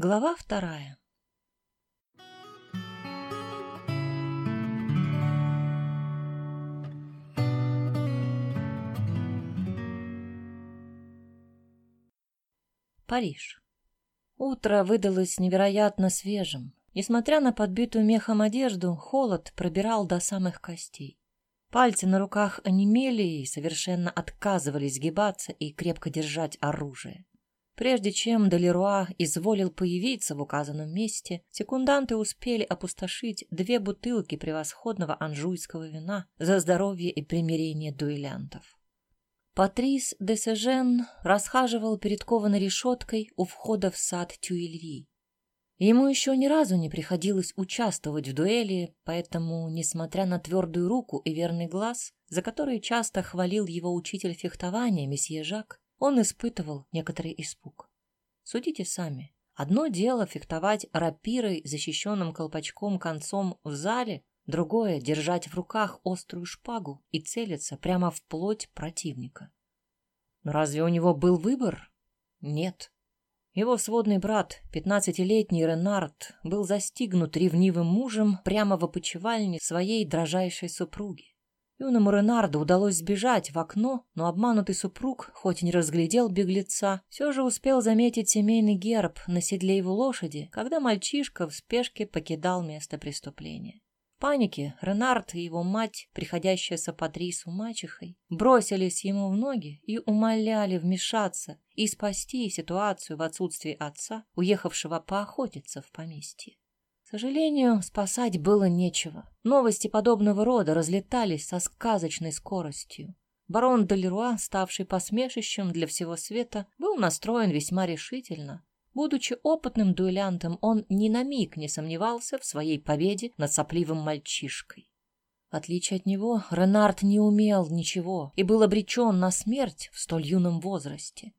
Глава вторая. Париж. Утро выдалось невероятно свежим. Несмотря на подбитую мехом одежду, холод пробирал до самых костей. Пальцы на руках онемели и совершенно отказывались сгибаться и крепко держать оружие. Прежде чем Делеруа изволил появиться в указанном месте, секунданты успели опустошить две бутылки превосходного анжуйского вина за здоровье и примирение дуэлянтов. Патрис де Сежен расхаживал перед кованой решеткой у входа в сад Тюильри. Ему еще ни разу не приходилось участвовать в дуэли, поэтому, несмотря на твердую руку и верный глаз, за которые часто хвалил его учитель фехтования, месье Жак, он испытывал некоторый испуг. Судите сами. Одно дело фехтовать рапирой, защищенным колпачком концом в зале, другое — держать в руках острую шпагу и целиться прямо в плоть противника. Но разве у него был выбор? Нет. Его сводный брат, пятнадцатилетний Ренард, был застигнут ревнивым мужем прямо в опочивальне своей дрожайшей супруги. Юному Ренарду удалось сбежать в окно, но обманутый супруг, хоть и не разглядел беглеца, все же успел заметить семейный герб на седле его лошади, когда мальчишка в спешке покидал место преступления. В панике Ренард и его мать, приходящая с Патрису мачехой, бросились ему в ноги и умоляли вмешаться и спасти ситуацию в отсутствии отца, уехавшего поохотиться в поместье. К сожалению, спасать было нечего. Новости подобного рода разлетались со сказочной скоростью. Барон Делеруа, ставший посмешищем для всего света, был настроен весьма решительно. Будучи опытным дуэлянтом, он ни на миг не сомневался в своей победе над сопливым мальчишкой. В отличие от него, Ренард не умел ничего и был обречен на смерть в столь юном возрасте.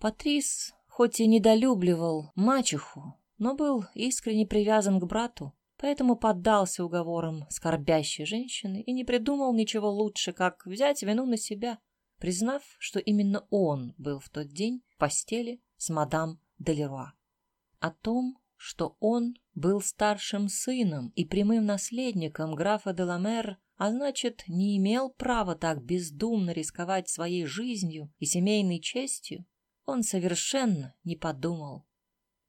Патрис, хоть и недолюбливал мачеху, но был искренне привязан к брату, поэтому поддался уговорам скорбящей женщины и не придумал ничего лучше, как взять вину на себя, признав, что именно он был в тот день в постели с мадам Делеруа. О том, что он был старшим сыном и прямым наследником графа Деламер, а значит, не имел права так бездумно рисковать своей жизнью и семейной честью, он совершенно не подумал.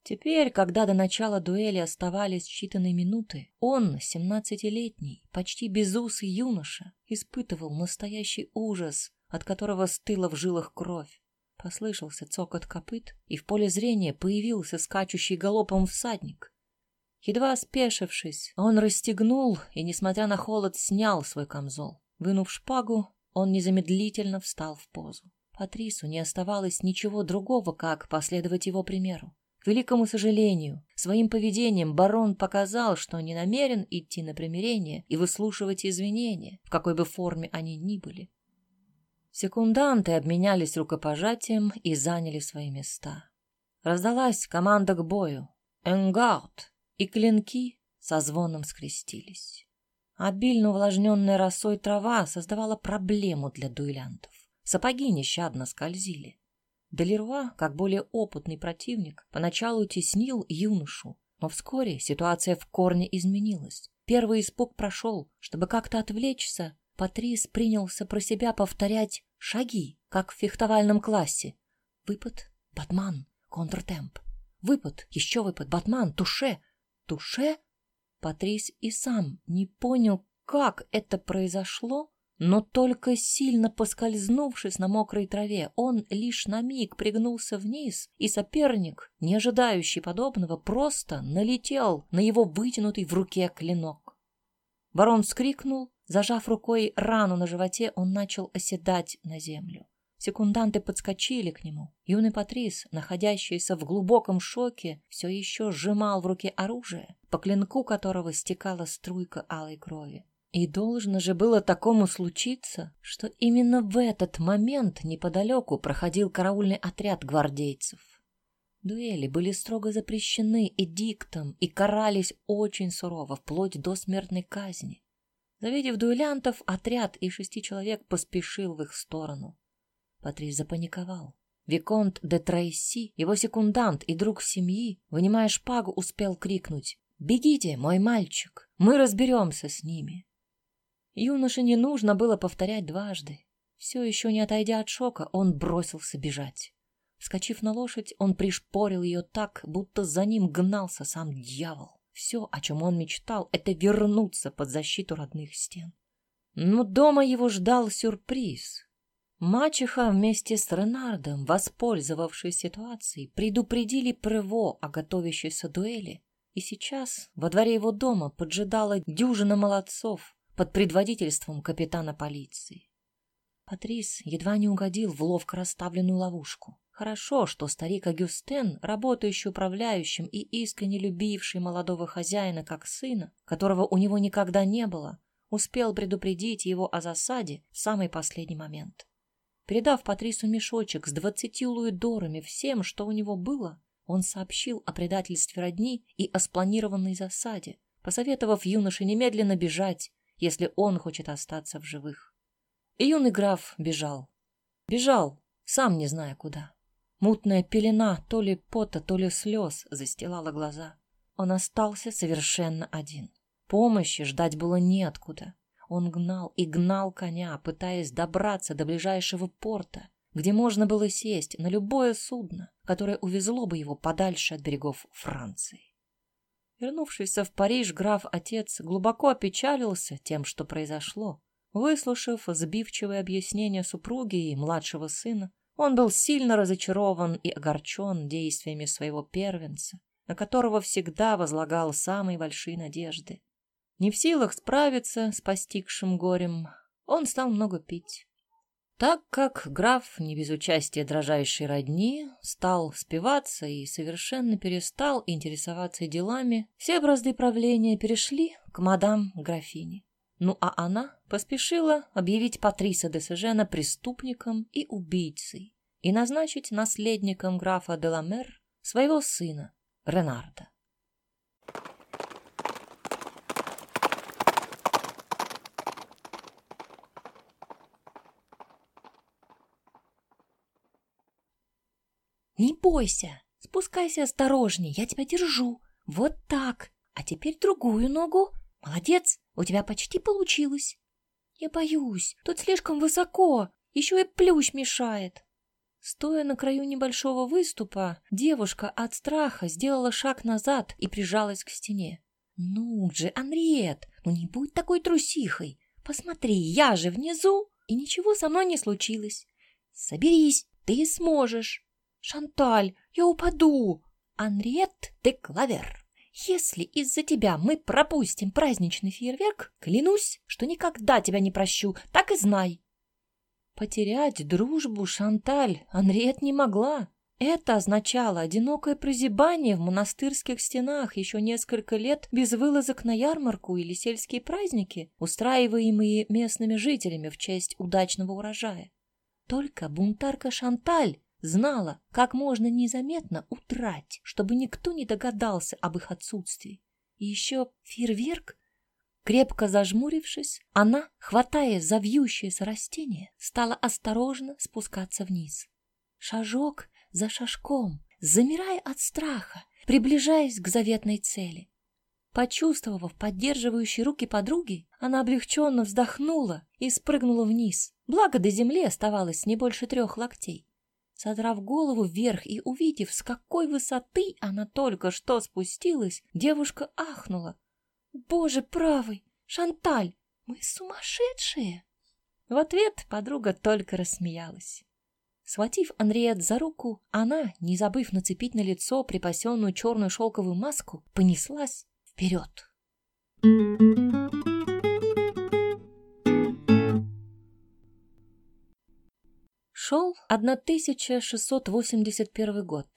Теперь, когда до начала дуэли оставались считанные минуты, он, семнадцатилетний, почти безусый юноша, испытывал настоящий ужас, от которого стыла в жилах кровь. Послышался цокот копыт, и в поле зрения появился скачущий галопом всадник. Едва спешившись, он расстегнул и, несмотря на холод, снял свой камзол. Вынув шпагу, он незамедлительно встал в позу. Патрису не оставалось ничего другого, как последовать его примеру. К великому сожалению, своим поведением барон показал, что не намерен идти на примирение и выслушивать извинения, в какой бы форме они ни были. Секунданты обменялись рукопожатием и заняли свои места. Раздалась команда к бою. «Энгард!» и клинки со звоном скрестились. Обильно увлажненная росой трава создавала проблему для дуэлянтов. Сапоги нещадно скользили. Делеруа, как более опытный противник, поначалу теснил юношу, но вскоре ситуация в корне изменилась. Первый испуг прошел. Чтобы как-то отвлечься, Патрис принялся про себя повторять шаги, как в фехтовальном классе. Выпад, батман, контртемп. Выпад, еще выпад, батман, туше. Туше? Патрис и сам не понял, как это произошло, но только сильно поскользнувшись на мокрой траве, он лишь на миг пригнулся вниз, и соперник, не ожидающий подобного, просто налетел на его вытянутый в руке клинок. Барон вскрикнул, зажав рукой рану на животе, он начал оседать на землю. Секунданты подскочили к нему. Юный Патрис, находящийся в глубоком шоке, все еще сжимал в руке оружие, по клинку которого стекала струйка алой крови. И должно же было такому случиться, что именно в этот момент неподалеку проходил караульный отряд гвардейцев. Дуэли были строго запрещены эдиктом и карались очень сурово, вплоть до смертной казни. Завидев дуэлянтов, отряд из шести человек поспешил в их сторону. Патрис запаниковал. Виконт де Трейси, его секундант и друг семьи, вынимая шпагу, успел крикнуть «Бегите, мой мальчик, мы разберемся с ними». Юноше не нужно было повторять дважды. Все еще не отойдя от шока, он бросился бежать. Вскочив на лошадь, он пришпорил ее так, будто за ним гнался сам дьявол. Все, о чем он мечтал, это вернуться под защиту родных стен. Но дома его ждал сюрприз. Мачеха вместе с Ренардом, воспользовавшись ситуацией, предупредили Прево о готовящейся дуэли, и сейчас во дворе его дома поджидала дюжина молодцов под предводительством капитана полиции. Патрис едва не угодил в ловко расставленную ловушку. Хорошо, что старик Агюстен, работающий управляющим и искренне любивший молодого хозяина как сына, которого у него никогда не было, успел предупредить его о засаде в самый последний момент. Передав Патрису мешочек с двадцатью луидорами всем, что у него было, он сообщил о предательстве родни и о спланированной засаде, посоветовав юноше немедленно бежать, если он хочет остаться в живых. И юный граф бежал. Бежал, сам не зная куда. Мутная пелена то ли пота, то ли слез застилала глаза. Он остался совершенно один. Помощи ждать было неоткуда. Он гнал и гнал коня, пытаясь добраться до ближайшего порта, где можно было сесть на любое судно, которое увезло бы его подальше от берегов Франции. Вернувшийся в Париж, граф-отец глубоко опечалился тем, что произошло. Выслушав сбивчивые объяснения супруги и младшего сына, он был сильно разочарован и огорчен действиями своего первенца, на которого всегда возлагал самые большие надежды. Не в силах справиться с постигшим горем, он стал много пить. Так как граф, не без участия дрожайшей родни, стал спиваться и совершенно перестал интересоваться делами, все бразды правления перешли к мадам графине. Ну а она поспешила объявить Патриса де Сежена преступником и убийцей и назначить наследником графа де Ламер своего сына Ренарда. Не бойся, спускайся осторожней, я тебя держу. Вот так. А теперь другую ногу. Молодец, у тебя почти получилось. Я боюсь, тут слишком высоко, еще и плющ мешает. Стоя на краю небольшого выступа, девушка от страха сделала шаг назад и прижалась к стене. «Ну же, Анриет, ну не будь такой трусихой. Посмотри, я же внизу, и ничего со мной не случилось. Соберись, ты сможешь. Шанталь, я упаду. Анриет де Клавер. Если из-за тебя мы пропустим праздничный фейерверк, клянусь, что никогда тебя не прощу, так и знай. Потерять дружбу Шанталь Анриет не могла. Это означало одинокое прозябание в монастырских стенах еще несколько лет без вылазок на ярмарку или сельские праздники, устраиваемые местными жителями в честь удачного урожая. Только бунтарка Шанталь знала, как можно незаметно утрать, чтобы никто не догадался об их отсутствии. И еще фейерверк. Крепко зажмурившись, она, хватаясь за вьющееся растение, стала осторожно спускаться вниз. Шажок за шажком, замирая от страха, приближаясь к заветной цели. Почувствовав поддерживающие руки подруги, она облегченно вздохнула и спрыгнула вниз. Благо до земли оставалось не больше трех локтей. Содрав голову вверх и увидев, с какой высоты она только что спустилась, девушка ахнула. «Боже правый! Шанталь, мы сумасшедшие!» В ответ подруга только рассмеялась. Схватив Анриет за руку, она, не забыв нацепить на лицо припасенную черную шелковую маску, понеслась вперед. Шел 1681 год.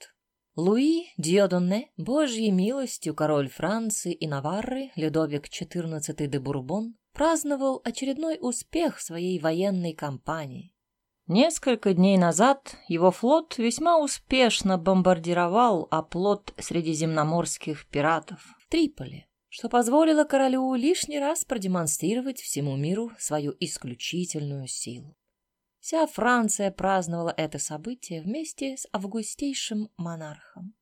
Луи Диодонне, божьей милостью король Франции и Наварры, Людовик XIV де Бурбон, праздновал очередной успех своей военной кампании. Несколько дней назад его флот весьма успешно бомбардировал оплот средиземноморских пиратов в Триполи, что позволило королю лишний раз продемонстрировать всему миру свою исключительную силу. Вся Франция праздновала это событие вместе с августейшим монархом.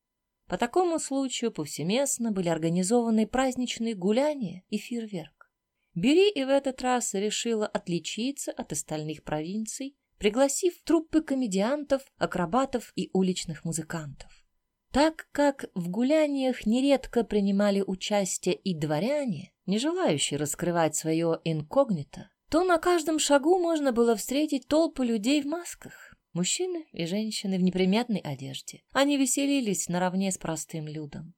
По такому случаю повсеместно были организованы праздничные гуляния и фейерверк. Бери и в этот раз решила отличиться от остальных провинций, пригласив труппы комедиантов, акробатов и уличных музыкантов. Так как в гуляниях нередко принимали участие и дворяне, не желающие раскрывать свое инкогнито, то на каждом шагу можно было встретить толпы людей в масках, мужчины и женщины в неприметной одежде. Они веселились наравне с простым людом.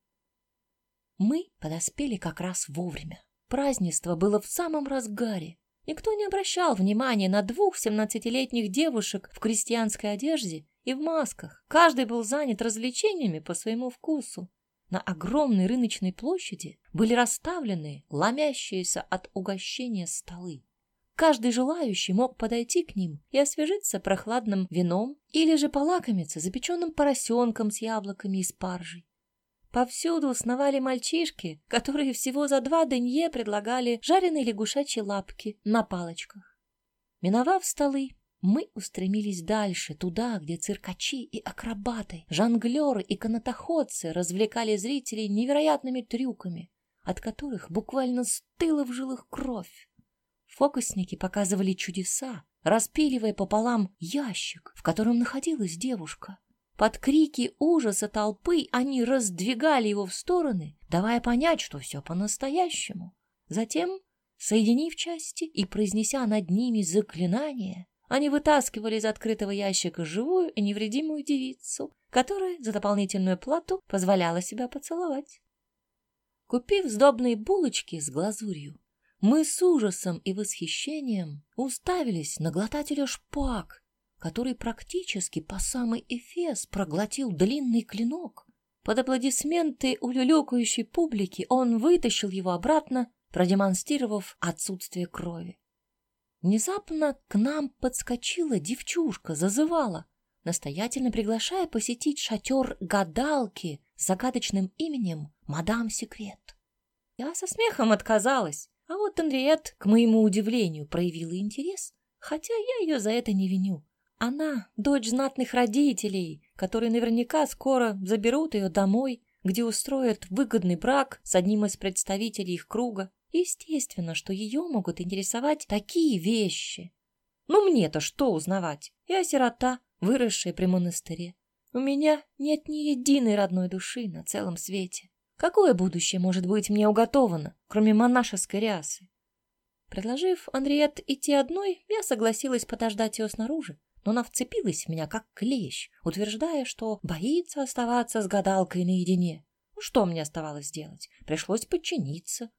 Мы подоспели как раз вовремя. Празднество было в самом разгаре. Никто не обращал внимания на двух семнадцатилетних девушек в крестьянской одежде и в масках. Каждый был занят развлечениями по своему вкусу. На огромной рыночной площади были расставлены ломящиеся от угощения столы. Каждый желающий мог подойти к ним и освежиться прохладным вином или же полакомиться запеченным поросенком с яблоками и спаржей. Повсюду сновали мальчишки, которые всего за два денье предлагали жареные лягушачьи лапки на палочках. Миновав столы, мы устремились дальше, туда, где циркачи и акробаты, жонглеры и канатоходцы развлекали зрителей невероятными трюками, от которых буквально стыла в жилах кровь. Фокусники показывали чудеса, распиливая пополам ящик, в котором находилась девушка. Под крики ужаса толпы они раздвигали его в стороны, давая понять, что все по-настоящему. Затем, соединив части и произнеся над ними заклинание, они вытаскивали из открытого ящика живую и невредимую девицу, которая за дополнительную плату позволяла себя поцеловать. Купив сдобные булочки с глазурью, мы с ужасом и восхищением уставились на глотателя шпаг, который практически по самый эфес проглотил длинный клинок. Под аплодисменты улюлюкающей публики он вытащил его обратно, продемонстрировав отсутствие крови. Внезапно к нам подскочила девчушка, зазывала, настоятельно приглашая посетить шатер гадалки с загадочным именем «Мадам Секрет». Я со смехом отказалась, а вот Анриет, к моему удивлению, проявила интерес, хотя я ее за это не виню. Она — дочь знатных родителей, которые наверняка скоро заберут ее домой, где устроят выгодный брак с одним из представителей их круга. Естественно, что ее могут интересовать такие вещи. Ну мне-то что узнавать? Я сирота, выросшая при монастыре. У меня нет ни единой родной души на целом свете. Какое будущее может быть мне уготовано, кроме монашеской рясы? Предложив Андриет идти одной, я согласилась подождать ее снаружи, но она вцепилась в меня как клещ, утверждая, что боится оставаться с гадалкой наедине. Ну, что мне оставалось делать? Пришлось подчиниться.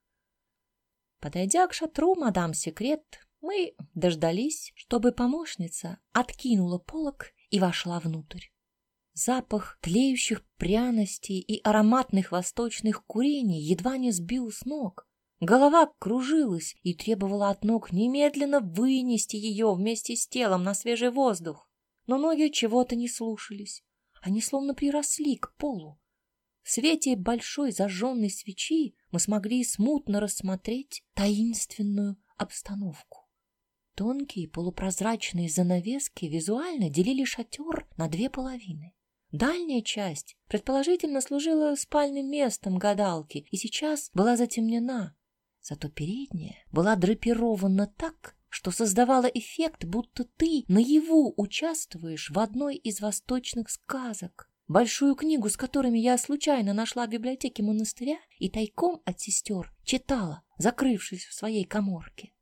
Подойдя к шатру мадам Секрет, мы дождались, чтобы помощница откинула полог и вошла внутрь. Запах тлеющих пряностей и ароматных восточных курений едва не сбил с ног. Голова кружилась и требовала от ног немедленно вынести ее вместе с телом на свежий воздух. Но ноги чего-то не слушались. Они словно приросли к полу. В свете большой зажженной свечи мы смогли смутно рассмотреть таинственную обстановку. Тонкие полупрозрачные занавески визуально делили шатер на две половины. Дальняя часть, предположительно, служила спальным местом гадалки и сейчас была затемнена. Зато передняя была драпирована так, что создавала эффект, будто ты наяву участвуешь в одной из восточных сказок. Большую книгу, с которыми я случайно нашла в библиотеке монастыря и тайком от сестер читала, закрывшись в своей коморке.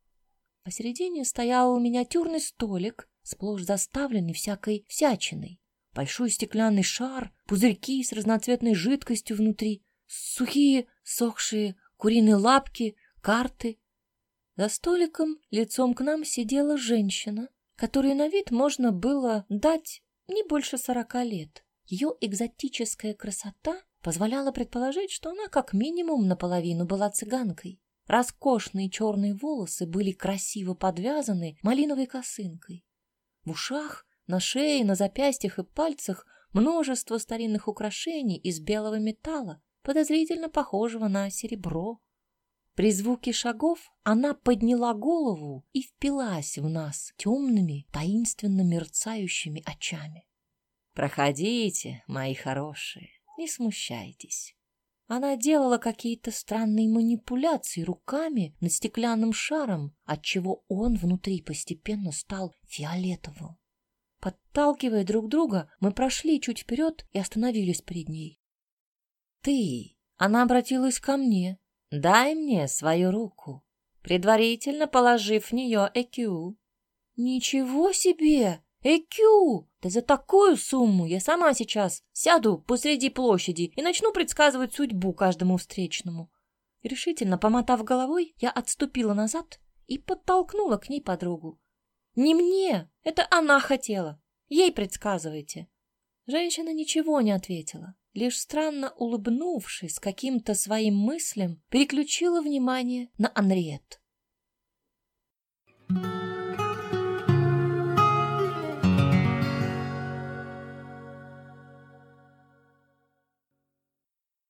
Посередине стоял миниатюрный столик, сплошь заставленный всякой всячиной большой стеклянный шар, пузырьки с разноцветной жидкостью внутри, сухие, сохшие куриные лапки, карты. За столиком лицом к нам сидела женщина, которой на вид можно было дать не больше сорока лет. Ее экзотическая красота позволяла предположить, что она как минимум наполовину была цыганкой. Роскошные черные волосы были красиво подвязаны малиновой косынкой. В ушах на шее, на запястьях и пальцах множество старинных украшений из белого металла, подозрительно похожего на серебро. При звуке шагов она подняла голову и впилась в нас темными, таинственно мерцающими очами. «Проходите, мои хорошие, не смущайтесь». Она делала какие-то странные манипуляции руками над стеклянным шаром, отчего он внутри постепенно стал фиолетовым. Подталкивая друг друга, мы прошли чуть вперед и остановились перед ней. «Ты!» — она обратилась ко мне. Дай мне свою руку, предварительно положив в нее ЭКЮ. Ничего себе! ЭКЮ! Да за такую сумму я сама сейчас сяду посреди площади и начну предсказывать судьбу каждому встречному. Решительно помотав головой, я отступила назад и подтолкнула к ней подругу. Не мне, это она хотела. Ей предсказывайте. Женщина ничего не ответила лишь странно улыбнувшись каким-то своим мыслям, переключила внимание на Анриет.